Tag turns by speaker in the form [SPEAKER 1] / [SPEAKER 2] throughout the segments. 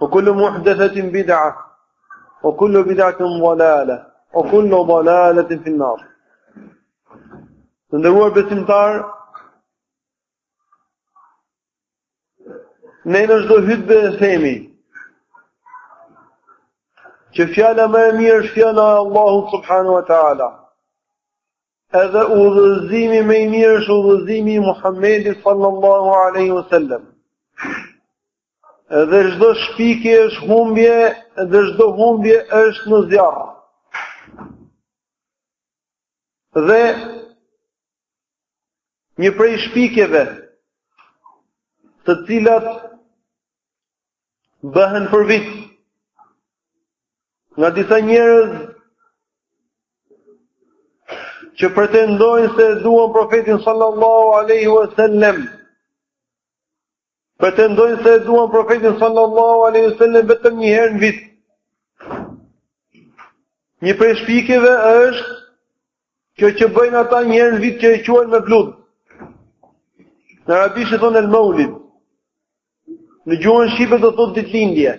[SPEAKER 1] وكل محدثة بدعة وكل بدعة ضلالة وكل ضلالة في النار ندور بسمتار نينش دو هدب سيمي شفيالا ما يمير شفيالا الله سبحانه وتعالى Edhe udhëzimi më i mirë është udhëzimi i Muhamedit sallallahu alaihi wasallam. Edhe çdo shpikje është humbje, edhe çdo humbje është në zjarr. Dhe një prej shpikjeve të cilat bëhen për vit nga disa njerëz që pretendojnë se e duan profetin sallallahu alaihi wasallam. Pretendojnë se e duan profetin sallallahu alaihi wasallam vetëm një herë në vit. Një prej shpikjeve është Kjo që bëjnë ata një herë në vit që e quajnë mevlud. Në arabisht i thonë el-maulid. Në gjuhën shqipe do thotë ditëlindje.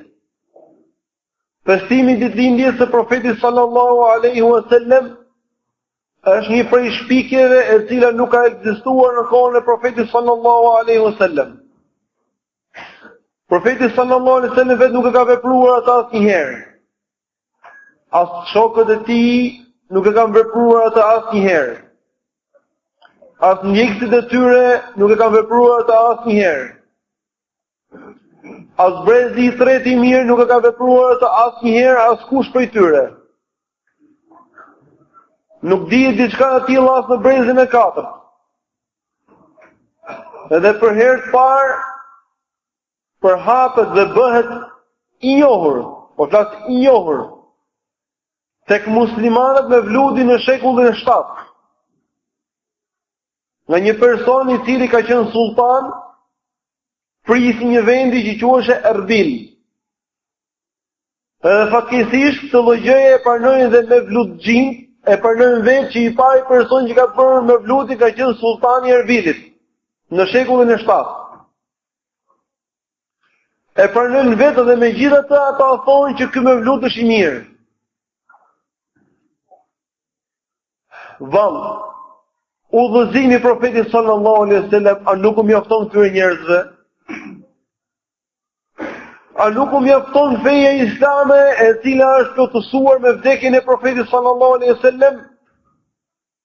[SPEAKER 1] Festimi i ditëlindjes së profetit sallallahu alaihi wasallam është një prej shpikjeve e cila nuk ka ekzistuar në kohën e profetit sallallahu alaihi wasallam. Profeti sallallahu alaihi wasallam vetë nuk e ka vepruar atë asnjëherë. As shokët e tij nuk e kanë vepruar atë asnjëherë. As ndjekësit e tyre nuk e kanë vepruar atë asnjëherë. As brezi i tretë i mirë nuk e ka vepruar atë asnjëherë askush prej tyre. Nuk dihet diçka e tillë as në brezin e katërt. Edhe për herë të parë përhapet dhe bëhet i njohur, po flas i njohur tek muslimanët mevludi në shekullin e 7. Nga një person i cili ka qenë sultan, prijës i një vendi që quhej Erbil. Edhe faktikisht këtë lloj gjëje e pranojnë dhe mevlutxhinjtë, e pranojnë vetë që i pari person që ka bërë mevlutin ka qenë sultani i Erbilit, në shekullin e 7. E pranojnë vetë dhe megjithatë ata thonë që ky mevlut është i mirë. Vallë, udhëzimi i profetit sallallahu alaihi wasallam a nuk u mjafton këtyre njerëzve? A nuk u mjafton feja islame e cila është plotësuar me vdekjen e profetit sallallahu alaihi wasallam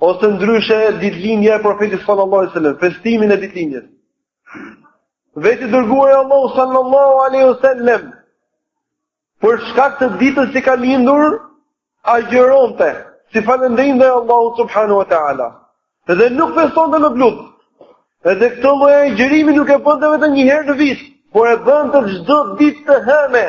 [SPEAKER 1] Ose ndryshe ditëlindja e profetit sallallahu alaihi wasallam, festimin e ditëlindjes. Vetë i dërguari i Allahut sallallahu alaihi wasallam për shkak të ditës që ka lindur agjëronte si falënderim ndaj Allahut subhanahu wa taala. Dhe nuk festonte mevlut. Edhe këtë lloj agjërimi nuk e bënte vetëm një herë në vit, por e bënte çdo ditë të hënë.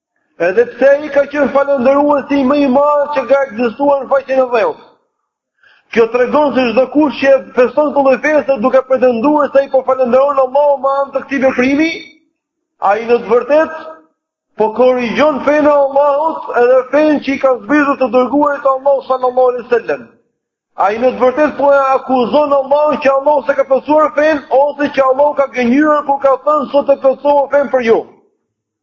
[SPEAKER 1] Edhe pse ai ka qenë falënderuesi më i madh që ka ekzistuar në faqen e dheut. Kjo tregon se çdokush që e feston këtë lloj feste duke pretenduar se ai po falënderon Allahun me anë të këtij veprimi, ai në të vërtetë po korrigjon fenë e Allahut edhe fenë që i ka zbritur të dërguarit të Allahut sallallahu alaihi wasallam. Ai në të vërtetë po e akuzon Allahun që Allahu s'e ka plotësuar fenë ose që Allahu ka gënjyer kur ka thënë sot e plotësova fenë për ju.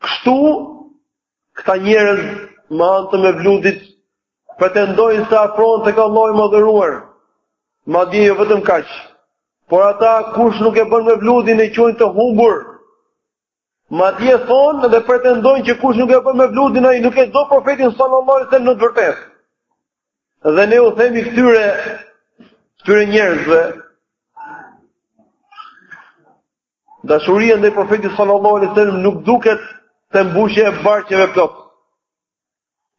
[SPEAKER 1] Kështu, këta njerëz me anë të Mevludit pretendojnë se afrohen tek Allahu i Madhëruar. Madje jo vetëm kaq, por atë kush nuk e bën Mevludin e quajnë të humbur. Madje thonë dhe pretendojnë që kush nuk e bën Mevludin ai nuk e do profetin sallallahu alajhi wasallam në të vërtetë. Dhe ne u themi këtyre këtyre njerëzve Dashuria ndaj Profetit sallallahu alaihi wasallam nuk duket te mbushja e barqeve plot,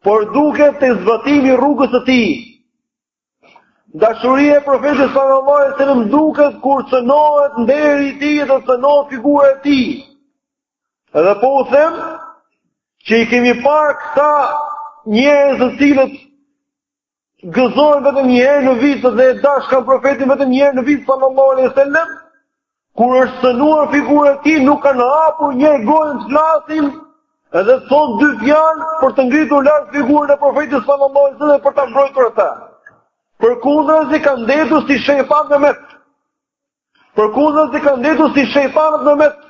[SPEAKER 1] por duket te zbatimi i rrugës së tij. Dashuria e Profetit sallallahu alaihi wasallam duket kur cënohet nderi i tij dhe cënohet figura e tij. Edhe po u themi që i kemi parë këta njerëz të cilët gëzohen vetëm një herë në vit dhe e dashkan profetin vetëm një herë në vit sallallahu alaihi wasallam kur është cënuar figura e tij nuk kanë hapur një gojë të flasin edhe të thonë dy fjalë për të ngritur lart figurën e profetit sallallahu alaihi wasallam për ta mbrojtur atë përkundrazi kanë ndejtur si shejtan memec përkundrazi kanë ndejtur si shejtanët memecë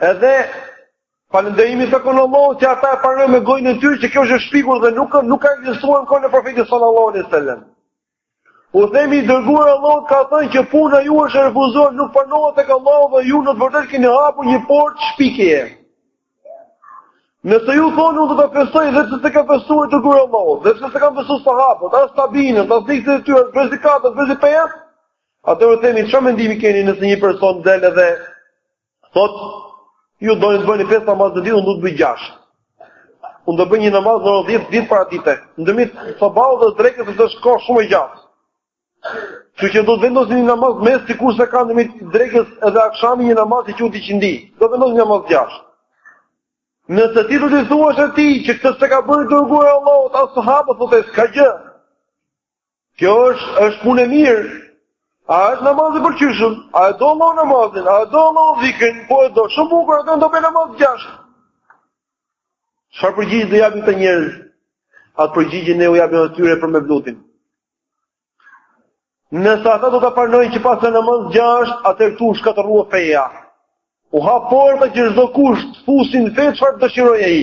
[SPEAKER 1] Edhe falënderimi i takon Allahut, që ata e pranojnë me gojën e tyre, që kjo është shpikur dhe nuk, nuk ka ekzistuar në kohën e profetit sallallahu alaihi sallam. U themi i dërguari Allahut ka thënë që puna juaj është refuzuar, nuk pranohet tek Allahu dhe ju në të vërtetë keni hapur një portë shpikjeje. Nëse ju thoni, unë do ta festoj dhe pse s'e ka festuar i dërguari Allahut, dhe pse s'e kanë festuar sahabët, as tabiinët, as ndjekësit e tyre, as brezi katërt, as brezi pestë, Atëherë u themi çfarë mendimi keni nëse një person del edhe thot ju do të bëni pesë namaz në ditë, unë do të bëj gjashtë. Unë do bëj një namaz në orën 10 të paradites. Ndërmjet sabahut dhe drekës është është kohë shumë e gjatë. Kështu që do të vendos një namaz mes sikurse ka ndërmjet drekës edhe akshamit një namaz i quhet iqindi. Do të vendos një namaz të gjashtë. Nëse ti do të thuash ti që këtë s'e ka bërë i dërguari Allahut as sahabët thotë s'ka gjë. Kjo është punë e mirë. A është namaz i pëlqyeshëm? A e do Allah namazin? A e do Allah zikrin? Po e do shumë bukur, atëherë do bëj namaz gjashtë. Çfarë përgjigje do japin këta njerëz? Atë përgjigje ne u japim atyre për mevludin. Nëse ata do ta pranojnë që s'pasa namaz gjashtë, atëherë këtu shkatërrua feja. U hap porta që çdo kush të fusi në fe çfarë dëshirojë ai.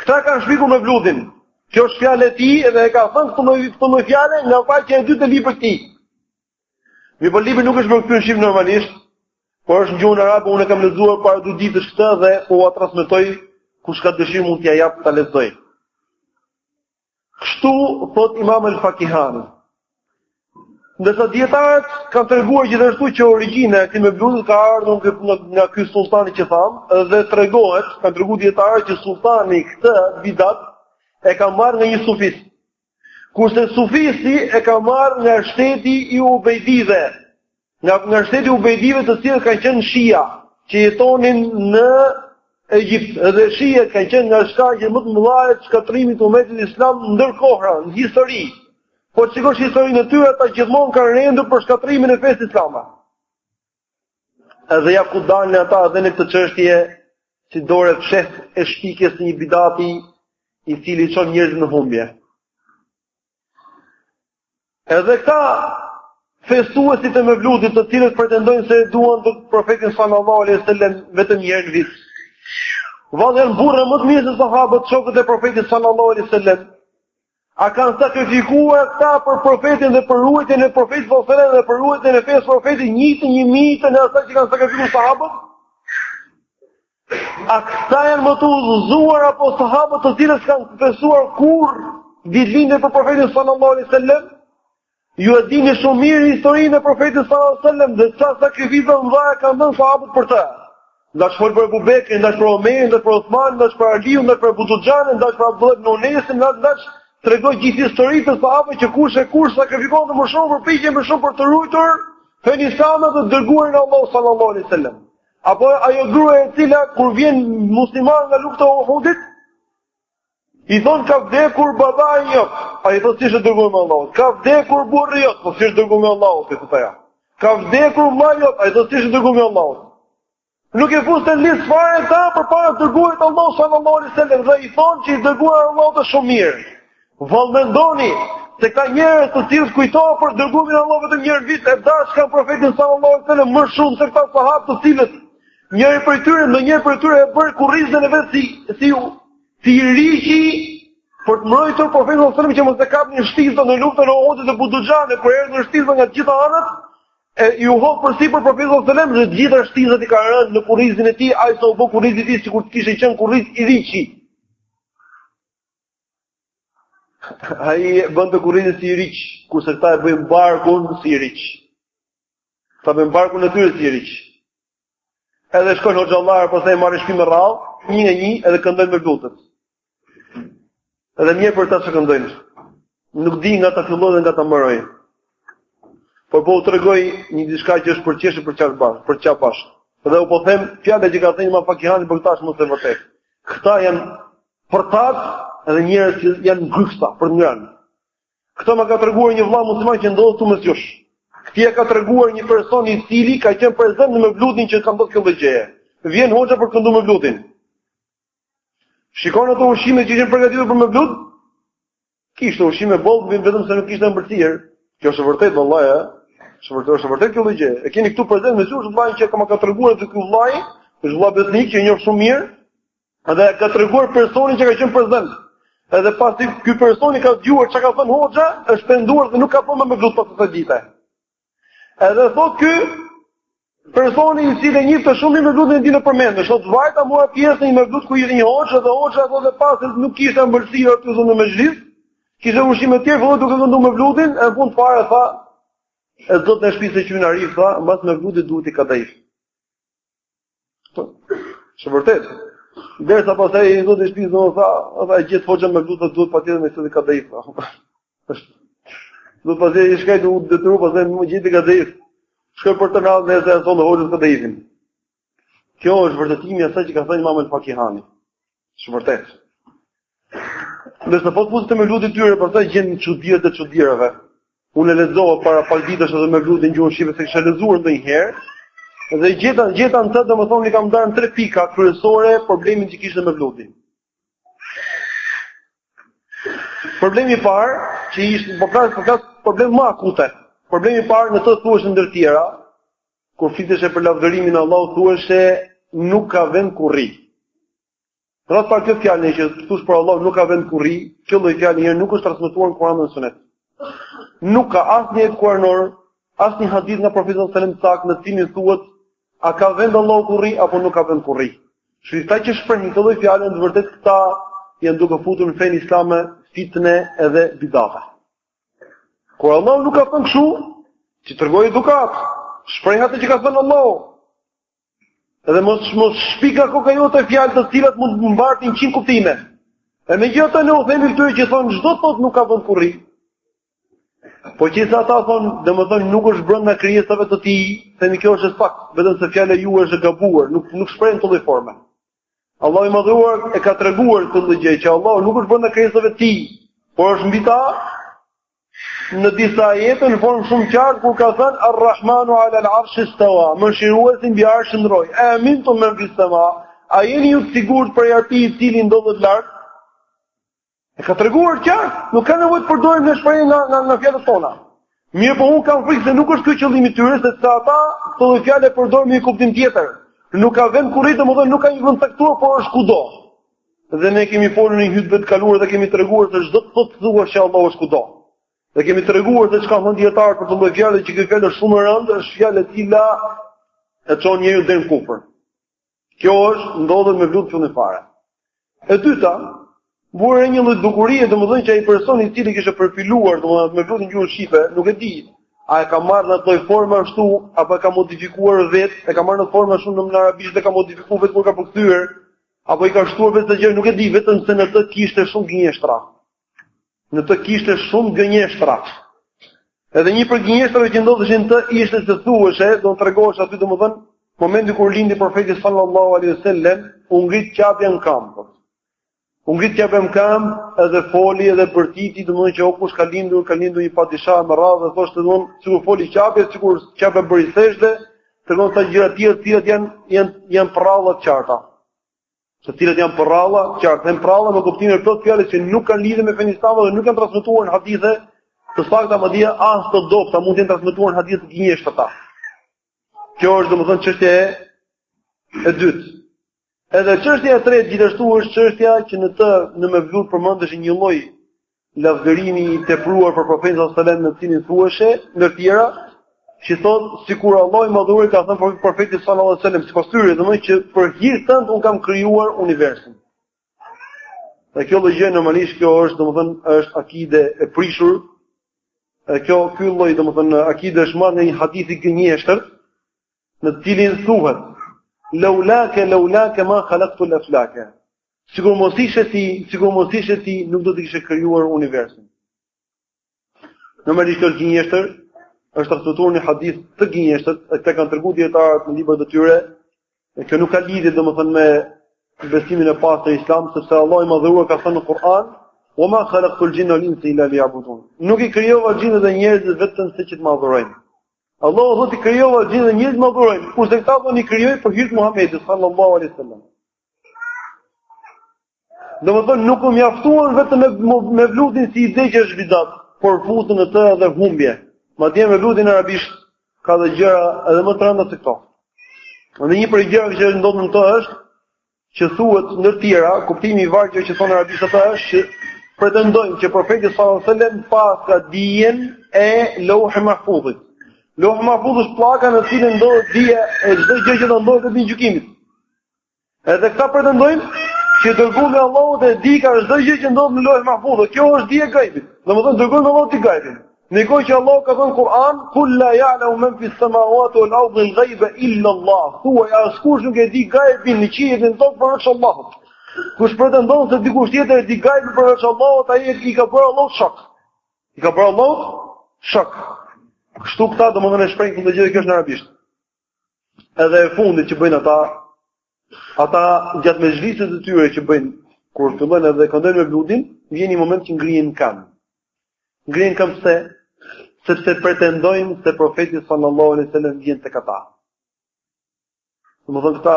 [SPEAKER 1] Këta kanë shpikur mevludin. Kjo është fjala e tij dhe e ka thënë këtë lloj fjale nga faqja e dytë e librit të tij. Mirëpo libri nuk është bërë këtu në shqip normalisht, por është në gjuhën arabe, unë e kam lexuar para dy ditësh këtë dhe po ua transmetoj kush ka dëshirë mund t'ia jap ta lexoj. Kështu thot Imam al-Fakihani. Ndërsa dietarët kanë treguar gjithashtu që origjina e këtij mevludi ka ardhur nga nga ky sulltani që tham dhe tregohet, kanë treguar dietarët që sulltani këtë bidat e ka marrë nga një sufist. Kurse sufisti e ka marrë nga shteti i Ubejdive. Nga nga shteti i Ubejdive të cilët kanë qenë Shia, që jetonin në Egjipt, dhe Shia kanë qenë nga shkaqet më të mëdha të shkatërrimit të umetit islam ndër kohëra në histori. Po sikosh historinë e tyre ata gjithmonë kanë rendur për shkatërrimin e fesë islame. Edhe ja ku dalin ata edhe në këtë çështje si dorë e fshehtë e shpikjes së një bidati i cili çon njerëzit në humbje. Edhe këta festuesit e Mevludit, të cilët pretendojnë se e duan të profetin sallallahu alaihi wasallam vetëm një herë në vit. Vallë a janë burra më të mirë se sahabët, shokët e profetit sallallahu alaihi wasallam. A kanë sakrifikuar këta për profetin dhe për ruajtjen e profetit sallallahu alaihi wasallam dhe për ruajtjen e fesë profetit një të një mijtën e asaj që kanë sakrifikuar sahabët? A këta janë më të udhëzuar apo sahabët të cilët s'kanë festuar kurrë ditëlindje për profetin sallallahu alaihi wasallam? Ju e dini shumë mirë historinë e profetit sallallahu alaihi wasallam dhe sa sakrifica të mëdha kanë dhënë sahabët për të. Ndash fol për Abu Bekrin, ndash për Omerin, ndash për Osmanin, ndash për Aliun, ndash për Ebu Duxhanen, ndash për Abdullah ibn Unejsin, ndash tregoj gjithë historitë e sahabëve që kush e kush sakrifikonte më shumë përpiqej më shumë për të ruajtur fenë islame dhe të dërguarin e Allahut sallallahu alaihi wasallam. Apo ajo grua e cila kur vijnë muslimanët nga lufta e Uhudit, i thon ka vdekur babai jot. Ajo i thotë si është i dërguari i Allahut. Ka vdekur burri jot, po si është i dërguari i Allahut i thotë ajo. Ka vdekur vllai jot, ajo i thotë si është i dërguari i Allahut. Nuk e fuste në listë fare ata përpara të dërguarit Allahut sallallahu alaihi wasallam dhe i thon që i dërguari i Allahut është shumë mirë. Vallë mendoni se këta njerëz të cilët kujtohen për dërgumin e Allahut vetëm njëherë në vit e dashkan profetin sallallahu alajhi wasallam më shumë se këta sahabë të cilët njëri prej tyre ndonjëri prej tyre e bëri kurrizin e vet si si të iriqit për të mbrojtur profetin sallallahu alajhi wasallam që mos ta kapnin shtizat në luftën e Uhudit Ebu Duxhana kur erdhën shtizat nga të gjitha anët e iu hodh përsipër profetit sallallahu alajhi wasallam dhe gjitha shtizat i kanë rënë në kurrizin e tij aq sa u bë kurrizi i tij sikur të kishte qenë kurriz iriqi Ai e bënte kurrizin si iriq, kurse këta e bëjnë barkun si iriq. Këta bëjnë barkun e tyre si iriq. Edhe shkojnë hoxhallarët, pastaj marrin shpitë me radhë, një nga një edhe këndojnë mevludet. Edhe mjerë për ta që këndojnë. Nuk di nga ta filloj dhe nga ta mbaroj. Por po u tregoj një diçka që është për t'qesh e për t'qarë bashkë, për t'qarë bashkë. Dhe unë po them fjala që ka thënë Imam Fakihani për ta është më se e vërtetë. Këta janë Përtacë edhe njerëz që janë gryksa për ngrënë. Këtë ma ka treguar një vëlla musliman që ndodhet këtu mes jush. Këtë ia ka treguar një person i cili ka qenë prezent në mevludin që ka ndodhur kjo ngjarje. Vjen hoxha për këndu mevludin. Shikon ato ushqime që qenë përgatitur për mevlud? Kishte ushqim me bollëk, vetëm se nuk kishte ëmbëlsirë. Kjo është e vërtetë vallahi, ë. Është vërtet, është vërtet kjo gjë. E keni këtu prezent mes jush vllain që ma ka treguar atë ky vllai, është vllai besnik që e njoh shumë mirë. Edhe ka treguar personin që ka qenë prezent. Edhe pasi ky personi ka dëgjuar çka ka thënë hoxha, është penduar dhe nuk ka bërë më mevlud pas asaj dite. Edhe thot ky personi i cili e njihte shumë mevludin e dinte përmendsh, thotë vajta mora pjesë në një mevlud ku ishte një hoxhë dhe hoxha thotë pa se nuk kishte ëmbëlsi aty zonë në mexhlis, kishte ushqime të tjera, filloi duke këndu mevludin, në fund fare tha e zotni shtëpisë qyna ri tha, mbas mevludit duhet dhe kadaif. Është e vërtetë. Ndërsa pastaj i zoti i shtëpisë tha, ata e gjithë hoxha mevlud duhet patjetër edhe kadaif. Dhe pastaj i shkreti u detyru pastaj me gjet kadaif. Shkoi për ta marrë dhe ia solli hoxhës kadaifin. Kjo është vërtetimi i asaj që ka thënë Imam al-Fakihani. Është e vërtetë. Ndërsa po u fute te mevludi i tyre për të gjetur çudirat e çudirave. Unë e lexova para pak ditësh edhe mevludin në gjuhën shqipe s'e kisha lexuar ndonjëherë. Dhe gjeta gjeta në të domethënë i kam ndarë në tre pika kryesore problemin që kishte mevludi. Problemi i parë që ishte po ka po ka problem më akute. Problemi i parë në të thuhej ndër tjera, Kur fliteshe për lavdërimin e Allahut thuheshe nuk ka vend ku rri. Pra pak kjo fjalë që thush për Allahun nuk ka vend ku rri, kjo lloj fjalë njëherë nuk është transmetuar në Kur'an dhe në Sunet. Nuk ka asnjë ajet kuranor, asnjë hadith nga profeti sallallahu alajhi wasallam në të cilin thuhet a ka vend Allahu ku rri apo nuk ka vend ku rri. Shumica që shprehin këtë lloj fjalë në vërtet këta janë duke futur në fenë islame fitne edhe bidata. Kur Allahu nuk ka thënë kështu, ti tregoj edukat. Shpreh atë që ka thënë Allahu. Edhe mos mos shpik nga koka jote fjalë të cilat mund të mbartin 100 kuptime. E megjithatë ne u themi këtyre që thonë, ç'do të thotë nuk ka vënd ku rri. Po qe se ata thonë, domethënë, nuk është brënda krijesave të tij, themi kjo është e spak, vetëm se fjala juj është e gabuar, nuk, nuk shprehet në atë lloj forme. Allahu i Madhëruar e ka treguar këtë lloj gjë që Allahu nuk është brënda krijesave të tij, por është mbi ta në disa ajete në formë shumë qartë kur ka thënë Ar-Rahmanu 'ala al-'arsh istawa, mëshiruesi mbi arsh qëndroi. E amintum men fis sama. A jeni ju të sigurt prej atij i cili ndodhet lart? E ka treguar qartë, nuk ka nevojë të përdorim ne shprehje nga nga nga fjalët tona. Mirëpo un kam frikë se nuk është ky qëllimi i tyre, sepse ata këto lloj fjalë e përdorin me një kuptim tjetër. Nuk ka vend ku rri, domethënë nuk ka një vend caktuar, por është kudo. Dhe ne kemi folur në një hutbe të kaluar dhe kemi treguar se ç'do të thotë të thuash që Allahu është kudo. Dhe kemi treguar se ç'kanë thënë dijetarët për këtë lloj fjalë që kjo fjalë është shumë e rëndë, është fjalë e cila e çon njeriu deri në kufër. Kjo është ndodhet në mevlud që në fillim fare. E dyta, vura re një lloj dukurie, domethënë që ai person i cili kishte përpiluar, domethënë mevludin në gjuhën shqipe, nuk e di, a e ka marrë në atë lloj formë ashtu apo e ka modifikuar vet, e ka marrë në formë ashtu në arabisht dhe ka modifikuar vetë kur ka përkthyer, apo i ka shtuar vetë këtë gjë, nuk e di, vetëm se në të kishte shumë gënjeshtra. Në të kishte shumë gënjeshtra. Edhe një prej gënjeshtrave që ndodheshin në të ishte se thuheshe, domethënë tregohesh aty domethënë, momenti kur lindi profeti sallallahu alaihi sallam, u ngrit Qabja në kamë. U ngrit Qabja në kamë edhe foli edhe bërtiti, domethënë që o kush ka lindur, ka lindur një padishah, me radhë dhe thoshte domethënë, sikur foli Qabja, sikur Qabja bëri sexhde, tregon sa gjëra tjera, të cilat janë, janë, janë pralla të qarta. të cilat janë përralla, që ata janë përralla me kuptimin e plotë të fjalës që nuk kanë lidhje me fenë islame dhe nuk janë transmetuar në hadithe të sakta madje as të dobta, mund të jenë transmetuar në hadithe të gënjeshtra ta. Kjo është domethënë çështja e e dytë. Edhe çështja e tretë gjithashtu është çështja që në të në mevlud përmendesh një lloj lavdërimi i tepruar për profetin sallallahu alajhi wasallam në të cilin thuheshe ndër tjera që thot sikur Allahu i madhuri ka thënë për profetin sallallahu alajhi wasallam sipas tyre domthonjë që për hir tënd un kam krijuar universin. Dhe kjo lloj gjë normalisht kjo është domthon është akide e prishur. Dhe kjo ky lloj domthon akide është marrë nga një hadith i gënjeshtër në të cilin thuhet laulaka laulaka ma khalaqtu al-aflaka. Sikur mos ishe ti, sikur mos ishe ti, nuk do të kisha krijuar universin. Normalisht kjo gënjeshtër, është transmetuar në hadith të gënjeshtër, e këtë kanë treguar dietarët në librat e tyre, e kjo nuk ka lidhje domethënë me besimin e pastër të Islamit, sepse Allahu i Madhëruar ka thënë në Kur'an, "Wa ma khalaqtul jinna wal insa illa liya'budun." Nuk i krijova xhinët dhe njerëzit vetëm se që të më adhurojnë. Allahu thotë i krijova xhinët dhe njerëzit të më adhurojnë, kurse këta thonë i krijoi për hir të Muhamedit sallallahu alaihi wasallam. Domethënë, nuk u mjaftuan vetëm me, mevludin si ide që është bidat, por futën në të edhe humbje. Madje në mevludin arabisht, ka dhe gjëra edhe më të rënda se këto. Dhe një prej gjërave që ndodhen në të është, që thuhet ndër tjera, kuptimi i vargjeve që thonë arabisht ata është që pretendojnë që profeti sallallahu alajhi wasallam paska dijen e Lauh Mahfuzit. Lauh Mahfuz është pllaka në cilën ndodhet dija e çdo gjë që do ndodhë deri në gjykimin. Edhe këta pretendojnë që i dërguari i Allahut e dika çdo gjë që ndodhet në Lauh Mahfuz, dhe kjo është dije e gajbit, domethënë i dërguari i Allahut e di gajbin. Në kohë që Allahu ka thënë në Kur'an, kul la jalemu men fis semauati uel ardi el gajbe illa Allah, thuaj askush nuk e di gajbin në qiej dhe në tokë përveç Allahut. Kush pretendon se dikush tjetër e di gajbin përveç Allahut, ai i ka bërë Allahut shok. I ka bërë Allahut shok. Kështu këta domethënë e shprehin këtë gjë dhe kjo është në arabisht. Edhe e fundit që bëjnë ata, ata gjatë mexhliseve të tyre që bëjnë, kur fillojnë edhe këndojnë mevludin, vjen një moment që ngrihen në kamb. Ngrihen në kamb se, sepse pretendojnë se profeti sallallahu alejhi ue selem vjen tek ata. Domethënë këta,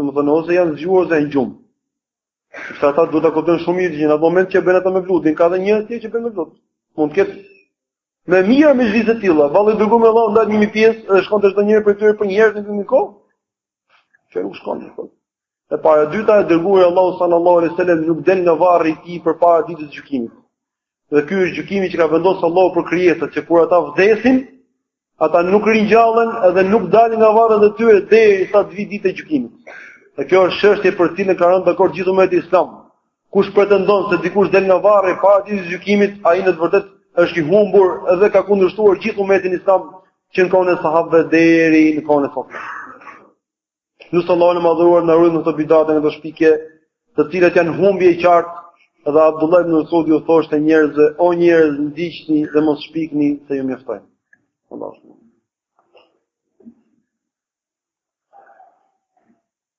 [SPEAKER 1] domethënë ose janë zgjuar ose janë në gjumë. Se ata duhet të kuptojnë shumë mirë që në atë moment që bëjnë ata mevludin, ka dhe të tjerë që bëjnë mevlud. Mund të ketë Me mijëra mexhlise të tilla, vallë i dërguari i Allahut ndahet në mijë pjesë dhe shkon te çdo njëri prej tyre për një herë në një kohë. Kjo nuk shkon. E para, e dyta i dërguari i Allahut sallallahu alaihi wasallam nuk del nga varri i tij përpara ditës së gjykimit. Dhe ky është gjykimi që ka vendosur Allahu për krijesat, që kur ata vdesin, ata nuk ringjallen dhe nuk dalin nga varret e tyre deri sa të vijë dita e gjykimit. Dhe kjo është çështje për cilën ka rënë dakord gjithë umeti islam. Kush pretendon se dikush del nga varri para ditës së gjykimit, ai në të vërtetë është i humbur dhe ka kundërshtuar gjithë umetin islam që në kohën e sahabëve deri në kohën e sotme. Lusim Allahun e madhëruar na ruajë nga këto bidate, nga këto shpikje, të cilat janë humbje e qartë, dhe Abdullah ibn Mesudi u thoshte njerëzve, o njerëz ndiqni dhe mos shpikni se ju mjafton. Allahu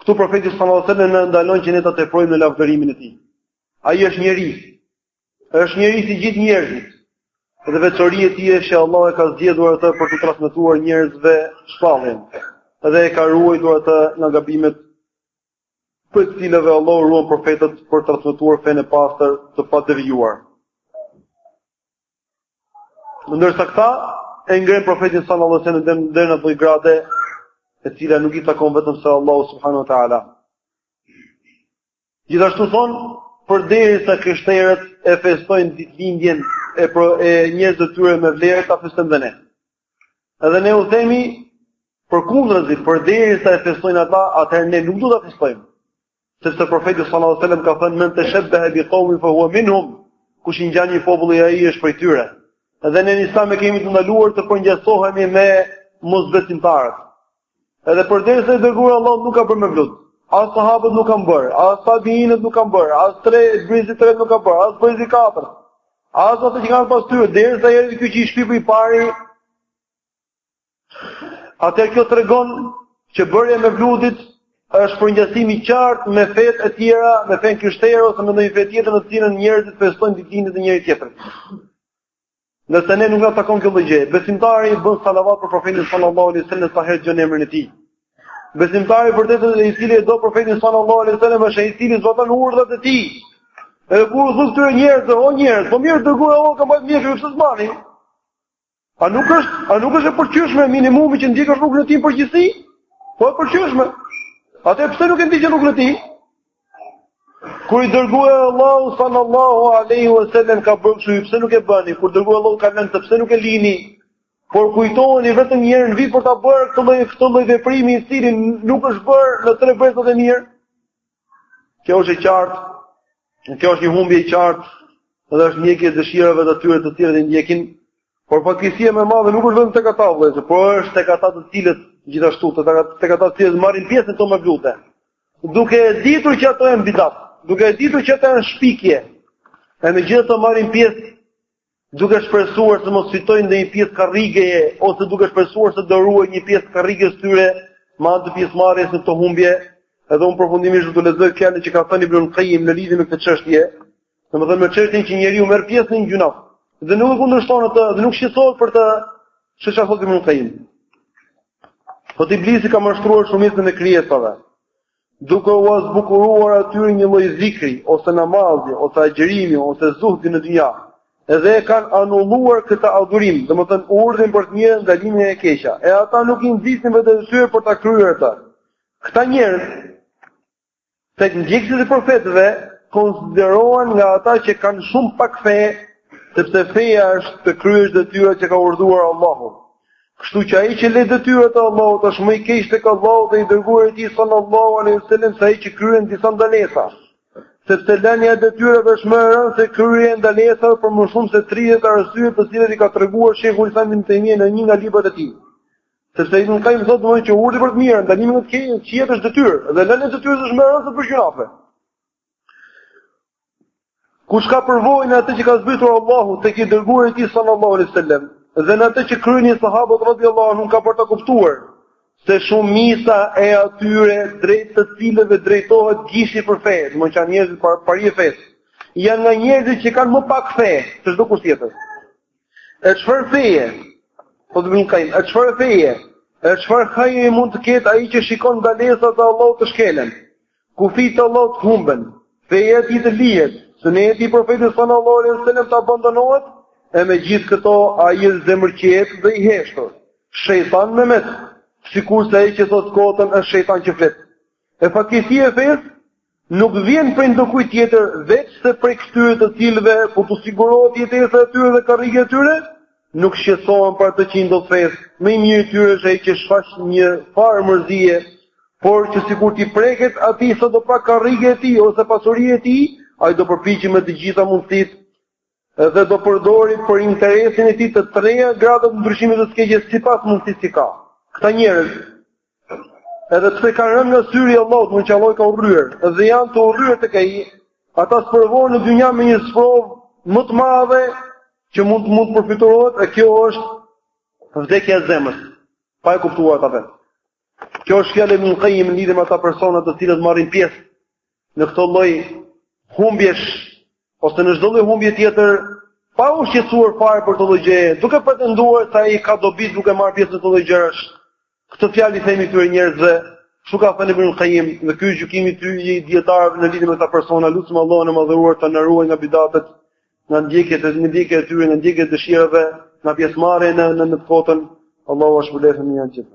[SPEAKER 1] Këtu profeti sallallahu alajhi wasallam na ndalon që ne ta teprojmë në lavdërimin e tij. Ai është njeri. Është njeri si gjithë njerëzit. Dhe veçoria e tij është që Allahu e ka zgjedhur atë për t'u transmetuar njerëzve shpalljen. Dhe e ka ruajtur atë nga gabimet prej të cilave Allahu ruan profetët për të transmetuar fenë e pastër të padevijuar. Ndërsa këta e ngrenë profetin sallallahu alejhi wasallam deri në atë lloj grade e cila nuk i takon vetëm se Allahut subhanehu wa ta'ala. Gjithashtu thonë, përderisa të krishterët e festojnë ditëlindjen e, pro, e njerëzve të tyre me vlerë, ta festojmë dhe ne. Edhe ne u themi, përkundrazi, përderisa e festojnë ata, atëherë ne nuk do ta festojmë. Sepse profeti sallallahu alaihi wasallam ka thënë men tashabbaha bi qaumin fa huwa minhum, kush i ngjan një populli ai është prej tyre. Dhe ne në islam e kemi të ndaluar të përngjasohemi me mosbesimtarët. Edhe përderisa i dërguari i Allahut nuk ka bërë mevlud. As sahabët nuk kanë bërë, as tabiinët nuk kanë bërë, as tre brezi i tretë nuk ka bërë, as brezi i katërt. As ata që kanë pas tyre derisa erdhi ky që e shpiku i pari Atëherë kjo tregon që bërja e mevludit është përngjasim i qartë me fetë e tjera, me fenë e krishterë ose me ndonjë fe tjetër në të cilën njerëzit festojnë ditëlindjen e njëri tjetrit. Ndërsa ne nuk na takon kjo lloj gjëje, besimtari bën salavat për profetin sallallahu alaihi wasallam sa herë dëgjon emrin e tij. Besimtari i vërtetë i cili e do profetin sallallahu alaihi wasallam është ai i cili zbaton urdhrat e tij. Edhe kur u thua këtyre njerëzve, o njerëz, po mirë i dërguari i Allahut ka mbajt mjekër pse s'mbani. A nuk është, a nuk është e pëlqyeshme minimumi që të ndjekësh rrugën e tij në përgjithësi? Po e pëlqyeshme. Atëherë pse nuk e ndiqni rrugën e tij? Kur i dërguari i Allahut sallallahu alaihi wasallam ka bërë kështu, pse nuk e bëni? Kur i dërguari i Allahut ka lënë diçka pse nuk e lini? Por kujtoheni vetëm një herë në vit për ta bërë këtë lloj këtë lloj veprimi i cili nuk është bërë në tre brezat e mirë. Kjo është e qartë, kjo është një humbje e qartë dhe është ndjekje e dëshirave të atyre të cilët e ndjekin. Por fatkeqësia më e madhe nuk është vetëm tek ata vëllezër, por është tek ata të cilët gjithashtu tek ata të cilët marrin pjesë në këto mevlude. Duke e ditur që ato janë bidat, duke e ditur që ato janë shpikje, e megjithatë marrin pjesë duke shpresuar se mos fitojnë ndonjë pjesë karrigeje ose duke shpresuar se do ruajnë një pjesë karriges së tyre me anë të pjesëmarrjes në këto humbje, edhe unë përfundimisht do të lexoj fjalën që ka thënë Ibn Qayyim në lidhje me këtë çështje, domethënë me çështjen që njeriu merr pjesë në një gjynah dhe nuk e kundërshton atë dhe nuk shqetësohet për të, thotë Ibn Qayyim. Thotë Iblisi ka mashtruar shumicën e krijesave. Duke ua zbukuruar atyre një lloj zikri, ose namazi, ose agjërimi, ose zuhdi në dynja. Dhe e kanë anulluar këtë adhurim, domethënë urdhrin për të mirën dhe ndalimin nga e keqja, e ata nuk i nxisin vetet e tyre për ta kryer atë. Këta njerëz tek ndjekësit e profetëve konsiderohen nga ata që kanë shumë pak fe, sepse feja është të kryesh detyrat që ka urdhëruar Allahu. Kështu që ai që le detyrat e Allahut është më i keq tek Allahu dhe i dërguari i tij sallallahu alaihi wasallam se ai që kryen disa ndalesa. Sepse lënia e detyrave është më e rëndë se kryerja e ndalesave për më shumë se 30 arsye të cilat i ka treguar Shejhul Islam ibn Taymija në një nga librat e tij. Sepse Ibn Qayyim thotë domethënë që urdhri për të mirë, ndalimi nga të këqijat është detyrë dhe lënia e detyrës është më e rëndë se bërja e gjynaheve. Kush ka përvojë në atë që ka zbritur Allahu tek i dërguari i tij sallallahu alaihi wasallam dhe në atë që kryenin sahabët radhiyallahu anhum ka për të kuptuar se shumica e atyre drejt të cilëve drejtohet gishti për fe, që i quajnë njerëzit paria e fesë, janë nga njerëzit që kanë më pak fe se çdo kush tjetër. E çfarë feje? Thotë Ibn Qayyim, e çfarë feje? E çfarë hajri mund të ketë ai që shikon ndalesat e Allahut të shkelen? Kufijtë e Allahut të humben, feja e tij të lihet, syneti i profetit sallallahu alaihi wasallam të abandonohet, e me gjithë këto ai është zemërqetë dhe i heshtur. Shejtan memec, sikur se ai që thotë të kotën është shejtan që flet. E fatkeqësia e fesë nuk vjen prej ndokujt tjetër veçse prej këtyre të cilëve po t'u sigurohet jetesa e tyre dhe karriga e tyre, Nuk shqetësohen për atë që i ndodh fesë. Më i miri i tyre është ai që shfaq një farë mërzie, por që sikur t'i preket atij sa do pak karrigia e tij ose pasuria e tij, ai do përpiqet me të gjitha mundësitë dhe do përdori për interesin e tij të treja gradat e ndryshimit të së keqes sipas mundësisë që ka. Këta njerëz Edhe pse kanë rënë nga syri i Allahut, meqë Allahu i ka urryer, dhe janë të urryer tek ai, ata sprovohen në dynja me një sprovë më të madhe që mund mund të përfytyrohet, e kjo është vdekja e zemrës. Pa e kuptuar ata vetë. Kjo është fjala e Ibn Qayyim në lidhje me ata persona të cilët marrin pjesë në këto lloj humbjesh ose në çdo lloj humbje tjetër pa u shqetësuar fare për këtë lloj gjëje, duke pretenduar se ai ka dobi duke marrë pjesë në këto lloj gjërash. Këto fjalë i themi këtyre njerëzve, kështu ka thënë Ibn Qayyim, dhe ky gjykim i tyre i dietarëve në lidhje me këta persona, lutim Allahun e madhëruar të na ruajë nga bidatet, nga ndjekjet e ndjekjes e tyre, nga ndjekjet e dëshirave, nga pjesëmarrja në në, në kotën. Allahu ashpëlefë në një gjithë.